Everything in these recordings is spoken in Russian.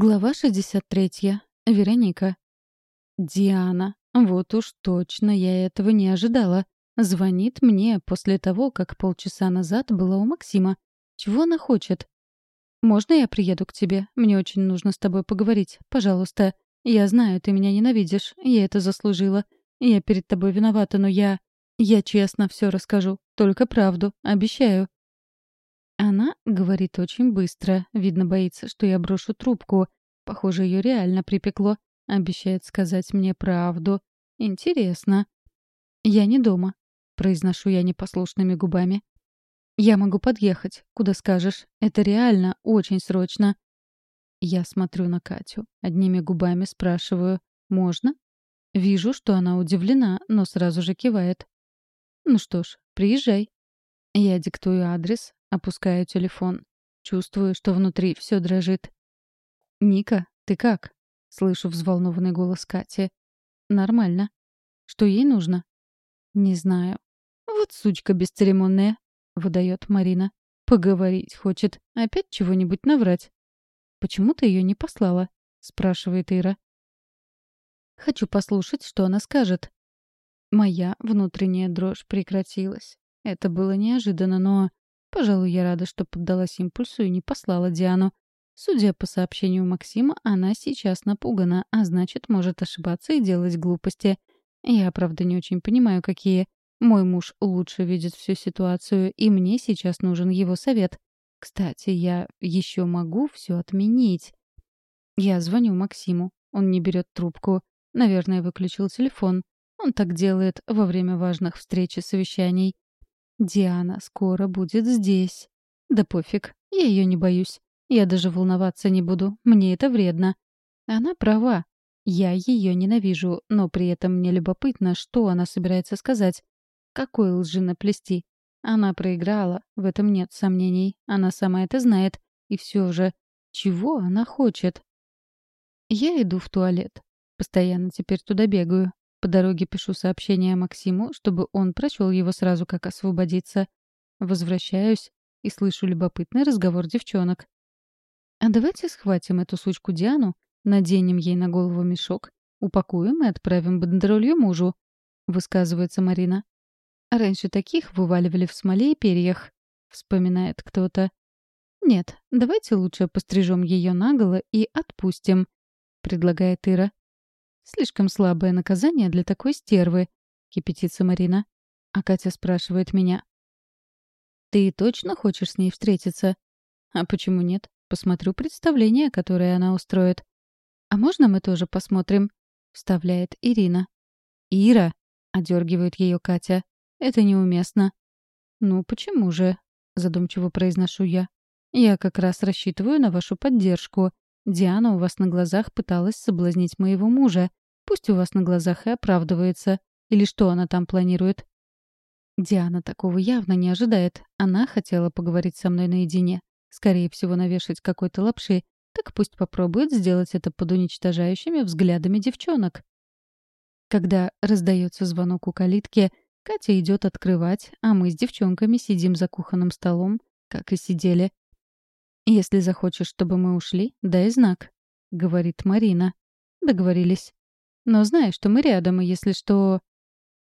Глава 63. Вероника. Диана. Вот уж точно я этого не ожидала. Звонит мне после того, как полчаса назад была у Максима. Чего она хочет? «Можно я приеду к тебе? Мне очень нужно с тобой поговорить. Пожалуйста. Я знаю, ты меня ненавидишь. Я это заслужила. Я перед тобой виновата, но я... Я честно все расскажу. Только правду. Обещаю». Она говорит очень быстро. Видно, боится, что я брошу трубку. Похоже, ее реально припекло. Обещает сказать мне правду. Интересно. «Я не дома», — произношу я непослушными губами. «Я могу подъехать, куда скажешь. Это реально очень срочно». Я смотрю на Катю. Одними губами спрашиваю «Можно?». Вижу, что она удивлена, но сразу же кивает. «Ну что ж, приезжай». Я диктую адрес, Опускаю телефон. Чувствую, что внутри все дрожит. «Ника, ты как?» — слышу взволнованный голос Кати. «Нормально. Что ей нужно?» «Не знаю». «Вот сучка бесцеремонная», — выдает Марина. «Поговорить хочет. Опять чего-нибудь наврать». «Почему ты ее не послала?» — спрашивает Ира. «Хочу послушать, что она скажет». Моя внутренняя дрожь прекратилась. Это было неожиданно, но Пожалуй, я рада, что поддалась импульсу и не послала Диану. Судя по сообщению Максима, она сейчас напугана, а значит, может ошибаться и делать глупости. Я, правда, не очень понимаю, какие. Мой муж лучше видит всю ситуацию, и мне сейчас нужен его совет. Кстати, я еще могу все отменить. Я звоню Максиму. Он не берет трубку. Наверное, выключил телефон. Он так делает во время важных встреч и совещаний. Диана скоро будет здесь. Да пофиг, я ее не боюсь. Я даже волноваться не буду, мне это вредно. Она права. Я ее ненавижу, но при этом мне любопытно, что она собирается сказать. Какой лжи наплести. Она проиграла, в этом нет сомнений. Она сама это знает. И все же, чего она хочет? Я иду в туалет. Постоянно теперь туда бегаю. По дороге пишу сообщение Максиму, чтобы он прочел его сразу, как освободиться. Возвращаюсь и слышу любопытный разговор девчонок. «А давайте схватим эту сучку Диану, наденем ей на голову мешок, упакуем и отправим бандеролью мужу», — высказывается Марина. «Раньше таких вываливали в смоле и перьях», — вспоминает кто-то. «Нет, давайте лучше пострижем ее наголо и отпустим», — предлагает Ира. Слишком слабое наказание для такой стервы, кипятится Марина. А Катя спрашивает меня. Ты точно хочешь с ней встретиться? А почему нет? Посмотрю представление, которое она устроит. А можно мы тоже посмотрим? Вставляет Ирина. Ира, одергивает ее Катя. Это неуместно. Ну почему же? Задумчиво произношу я. Я как раз рассчитываю на вашу поддержку. Диана у вас на глазах пыталась соблазнить моего мужа. Пусть у вас на глазах и оправдывается. Или что она там планирует? Диана такого явно не ожидает. Она хотела поговорить со мной наедине. Скорее всего, навешать какой-то лапши. Так пусть попробует сделать это под уничтожающими взглядами девчонок. Когда раздается звонок у калитки, Катя идет открывать, а мы с девчонками сидим за кухонным столом, как и сидели. «Если захочешь, чтобы мы ушли, дай знак», — говорит Марина. Договорились. Но знай, что мы рядом, и если что...»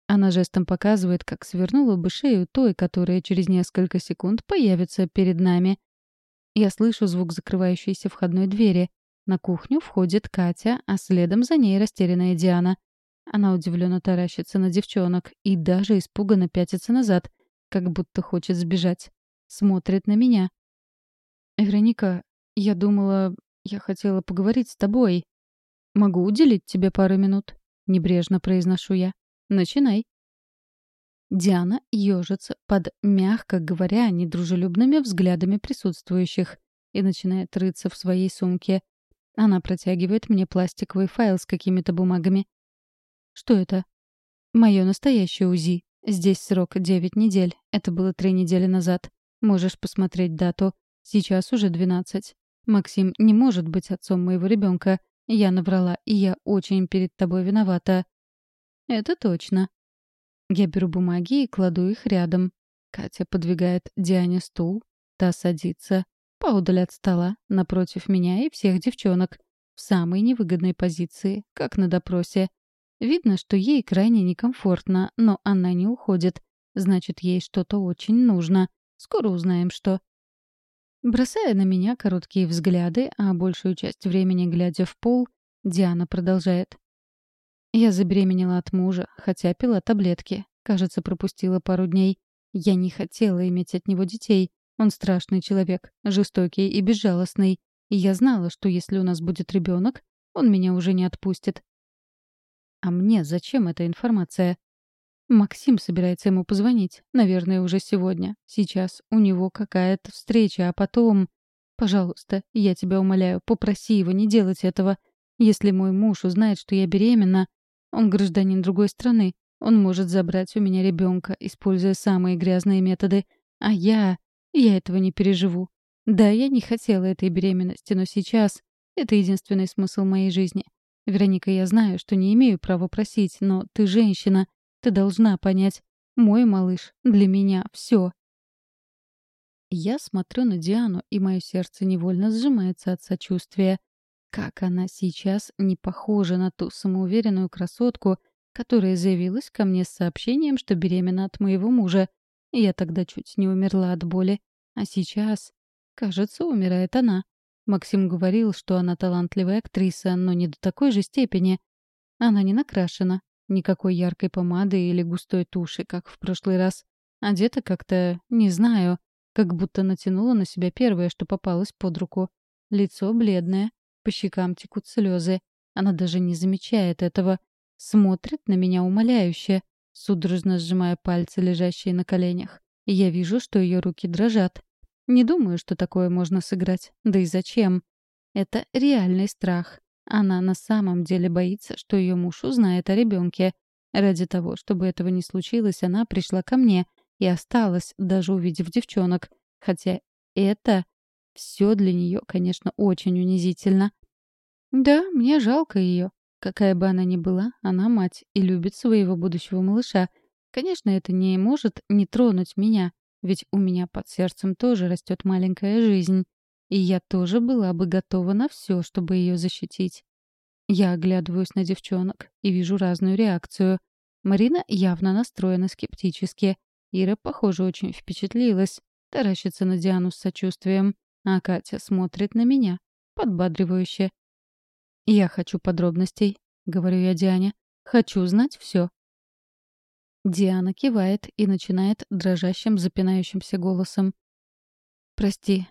Она жестом показывает, как свернула бы шею той, которая через несколько секунд появится перед нами. Я слышу звук закрывающейся входной двери. На кухню входит Катя, а следом за ней растерянная Диана. Она удивленно таращится на девчонок и даже испуганно пятится назад, как будто хочет сбежать. Смотрит на меня. «Вероника, я думала, я хотела поговорить с тобой». «Могу уделить тебе пару минут?» — небрежно произношу я. «Начинай». Диана ежится под, мягко говоря, недружелюбными взглядами присутствующих и начинает рыться в своей сумке. Она протягивает мне пластиковый файл с какими-то бумагами. «Что это?» «Мое настоящее УЗИ. Здесь срок 9 недель. Это было 3 недели назад. Можешь посмотреть дату. Сейчас уже 12. Максим не может быть отцом моего ребенка. Я наврала, и я очень перед тобой виновата. Это точно. Я беру бумаги и кладу их рядом. Катя подвигает Диане стул. Та садится. поодаль от стола, напротив меня и всех девчонок, в самой невыгодной позиции, как на допросе. Видно, что ей крайне некомфортно, но она не уходит. Значит, ей что-то очень нужно. Скоро узнаем, что. Бросая на меня короткие взгляды, а большую часть времени глядя в пол, Диана продолжает. Я забеременела от мужа, хотя пила таблетки. Кажется, пропустила пару дней. Я не хотела иметь от него детей. Он страшный человек, жестокий и безжалостный. И я знала, что если у нас будет ребенок, он меня уже не отпустит. А мне зачем эта информация? Максим собирается ему позвонить. Наверное, уже сегодня. Сейчас у него какая-то встреча, а потом... Пожалуйста, я тебя умоляю, попроси его не делать этого. Если мой муж узнает, что я беременна, он гражданин другой страны. Он может забрать у меня ребенка, используя самые грязные методы. А я... я этого не переживу. Да, я не хотела этой беременности, но сейчас это единственный смысл моей жизни. Вероника, я знаю, что не имею права просить, но ты женщина. Ты должна понять. Мой малыш для меня все. Я смотрю на Диану, и мое сердце невольно сжимается от сочувствия. Как она сейчас не похожа на ту самоуверенную красотку, которая заявилась ко мне с сообщением, что беременна от моего мужа. Я тогда чуть не умерла от боли. А сейчас, кажется, умирает она. Максим говорил, что она талантливая актриса, но не до такой же степени. Она не накрашена. Никакой яркой помады или густой туши, как в прошлый раз. Одета как-то, не знаю, как будто натянула на себя первое, что попалось под руку. Лицо бледное, по щекам текут слезы. Она даже не замечает этого. Смотрит на меня умоляюще, судорожно сжимая пальцы, лежащие на коленях. Я вижу, что ее руки дрожат. Не думаю, что такое можно сыграть. Да и зачем? Это реальный страх. Она на самом деле боится, что ее муж узнает о ребенке. Ради того, чтобы этого не случилось, она пришла ко мне и осталась, даже увидев девчонок. Хотя это все для нее, конечно, очень унизительно. Да, мне жалко ее. Какая бы она ни была, она мать и любит своего будущего малыша. Конечно, это не может не тронуть меня, ведь у меня под сердцем тоже растет маленькая жизнь. И я тоже была бы готова на все, чтобы ее защитить. Я оглядываюсь на девчонок и вижу разную реакцию. Марина явно настроена скептически. Ира, похоже, очень впечатлилась, таращится на Диану с сочувствием. А Катя смотрит на меня, подбадривающе. «Я хочу подробностей», — говорю я Диане. «Хочу знать все». Диана кивает и начинает дрожащим, запинающимся голосом. «Прости.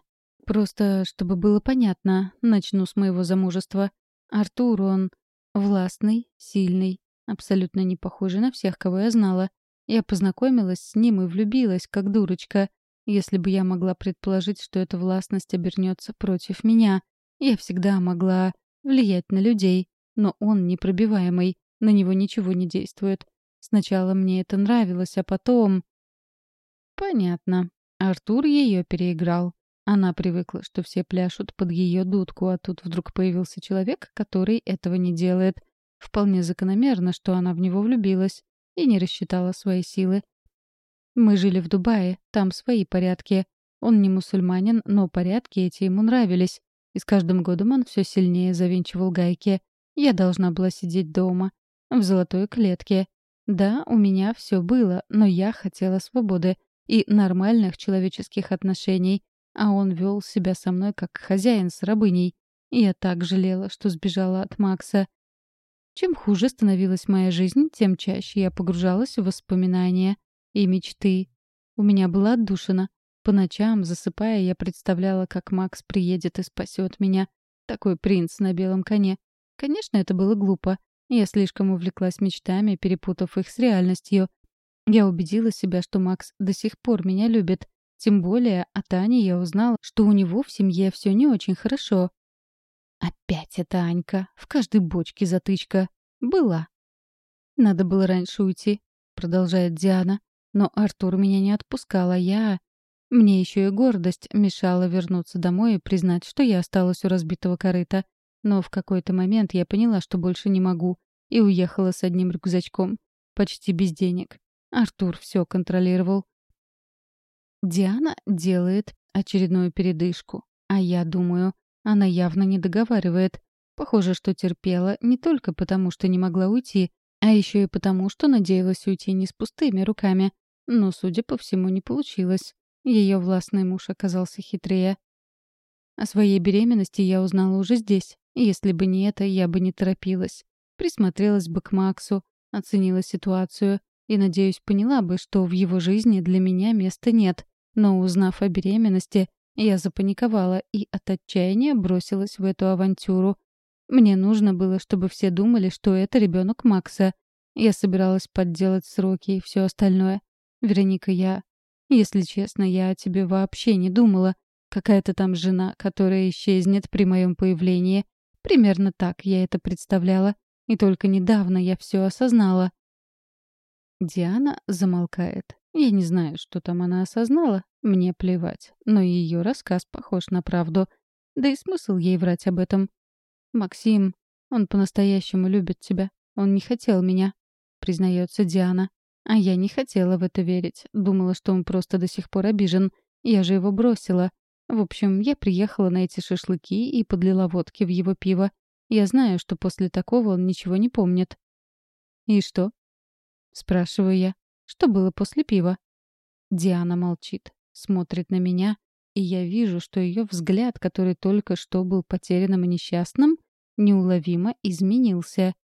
Просто, чтобы было понятно, начну с моего замужества. Артур, он властный, сильный, абсолютно не похожий на всех, кого я знала. Я познакомилась с ним и влюбилась, как дурочка. Если бы я могла предположить, что эта властность обернется против меня, я всегда могла влиять на людей, но он непробиваемый, на него ничего не действует. Сначала мне это нравилось, а потом... Понятно. Артур ее переиграл. Она привыкла, что все пляшут под ее дудку, а тут вдруг появился человек, который этого не делает. Вполне закономерно, что она в него влюбилась и не рассчитала свои силы. Мы жили в Дубае, там свои порядки. Он не мусульманин, но порядки эти ему нравились. И с каждым годом он все сильнее завинчивал гайки. Я должна была сидеть дома, в золотой клетке. Да, у меня все было, но я хотела свободы и нормальных человеческих отношений, а он вел себя со мной как хозяин с рабыней. И я так жалела, что сбежала от Макса. Чем хуже становилась моя жизнь, тем чаще я погружалась в воспоминания и мечты. У меня была отдушина. По ночам, засыпая, я представляла, как Макс приедет и спасет меня. Такой принц на белом коне. Конечно, это было глупо. Я слишком увлеклась мечтами, перепутав их с реальностью. Я убедила себя, что Макс до сих пор меня любит. Тем более от Ани я узнала, что у него в семье все не очень хорошо. Опять эта Анька. В каждой бочке затычка. Была. Надо было раньше уйти, продолжает Диана. Но Артур меня не отпускал, а я... Мне еще и гордость мешала вернуться домой и признать, что я осталась у разбитого корыта. Но в какой-то момент я поняла, что больше не могу, и уехала с одним рюкзачком. Почти без денег. Артур все контролировал. Диана делает очередную передышку. А я думаю, она явно не договаривает. Похоже, что терпела не только потому, что не могла уйти, а еще и потому, что надеялась уйти не с пустыми руками. Но, судя по всему, не получилось. Ее властный муж оказался хитрее. О своей беременности я узнала уже здесь. Если бы не это, я бы не торопилась. Присмотрелась бы к Максу, оценила ситуацию и, надеюсь, поняла бы, что в его жизни для меня места нет. Но, узнав о беременности, я запаниковала и от отчаяния бросилась в эту авантюру. Мне нужно было, чтобы все думали, что это ребенок Макса. Я собиралась подделать сроки и все остальное. Вероника, я... Если честно, я о тебе вообще не думала. Какая-то там жена, которая исчезнет при моем появлении. Примерно так я это представляла. И только недавно я все осознала. Диана замолкает. Я не знаю, что там она осознала. Мне плевать. Но ее рассказ похож на правду. Да и смысл ей врать об этом. «Максим, он по-настоящему любит тебя. Он не хотел меня», — признается Диана. А я не хотела в это верить. Думала, что он просто до сих пор обижен. Я же его бросила. В общем, я приехала на эти шашлыки и подлила водки в его пиво. Я знаю, что после такого он ничего не помнит. «И что?» Спрашиваю я. «Что было после пива?» Диана молчит, смотрит на меня, и я вижу, что ее взгляд, который только что был потерянным и несчастным, неуловимо изменился —